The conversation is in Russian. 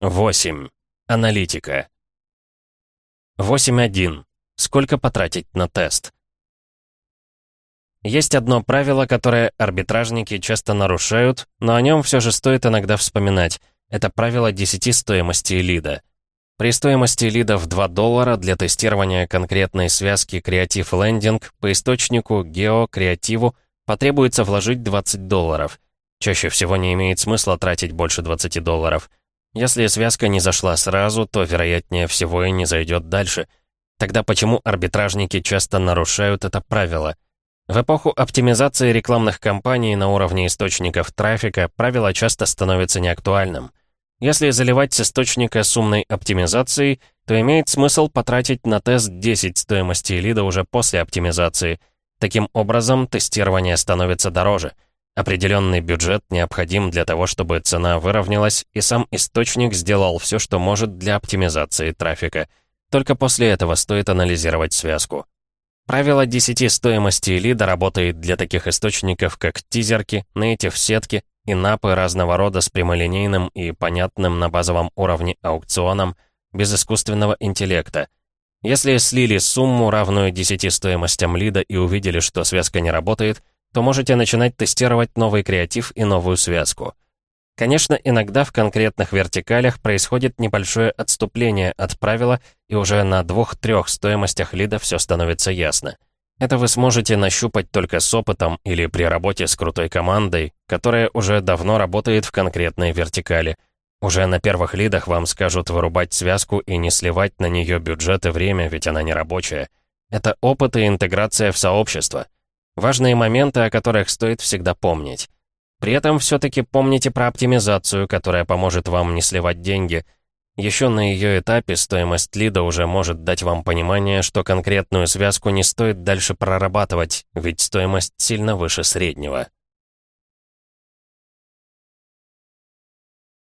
8. Аналитика. 8.1. Сколько потратить на тест? Есть одно правило, которое арбитражники часто нарушают, но о нем все же стоит иногда вспоминать. Это правило 10 стоимости лида. При стоимости лида в 2 доллара для тестирования конкретной связки Creative Landing по источнику Geo Креативу потребуется вложить 20 долларов. Чаще всего не имеет смысла тратить больше 20 долларов. Если связка не зашла сразу, то, вероятнее всего, и не зайдет дальше. Тогда почему арбитражники часто нарушают это правило? В эпоху оптимизации рекламных кампаний на уровне источников трафика правило часто становится неактуальным. Если заливать с источника с умной оптимизацией, то имеет смысл потратить на тест 10 стоимости лида уже после оптимизации. Таким образом, тестирование становится дороже. Определенный бюджет необходим для того, чтобы цена выровнялась, и сам источник сделал все, что может для оптимизации трафика. Только после этого стоит анализировать связку. Правило 10 стоимости лида работает для таких источников, как тизерки, нейтив-сетки, и напы разного рода с прямолинейным и понятным на базовом уровне аукционом, без искусственного интеллекта. Если слили сумму, равную 10 стоимостям лида, и увидели, что связка не работает, то можете начинать тестировать новый креатив и новую связку. Конечно, иногда в конкретных вертикалях происходит небольшое отступление от правила, и уже на двух-трех стоимостях лида все становится ясно. Это вы сможете нащупать только с опытом или при работе с крутой командой, которая уже давно работает в конкретной вертикали. Уже на первых лидах вам скажут вырубать связку и не сливать на нее бюджет и время, ведь она не рабочая. Это опыт и интеграция в сообщество. Важные моменты, о которых стоит всегда помнить. При этом все-таки помните про оптимизацию, которая поможет вам не сливать деньги – еще на ее этапе стоимость лида уже может дать вам понимание, что конкретную связку не стоит дальше прорабатывать, ведь стоимость сильно выше среднего.